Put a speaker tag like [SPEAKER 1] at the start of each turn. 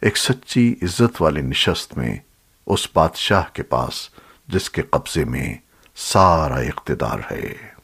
[SPEAKER 1] ایک سچی عزت والی نشست میں، اس بادشاہ کے پاس، جس کے قبضے میں سارا اقتدار ہے۔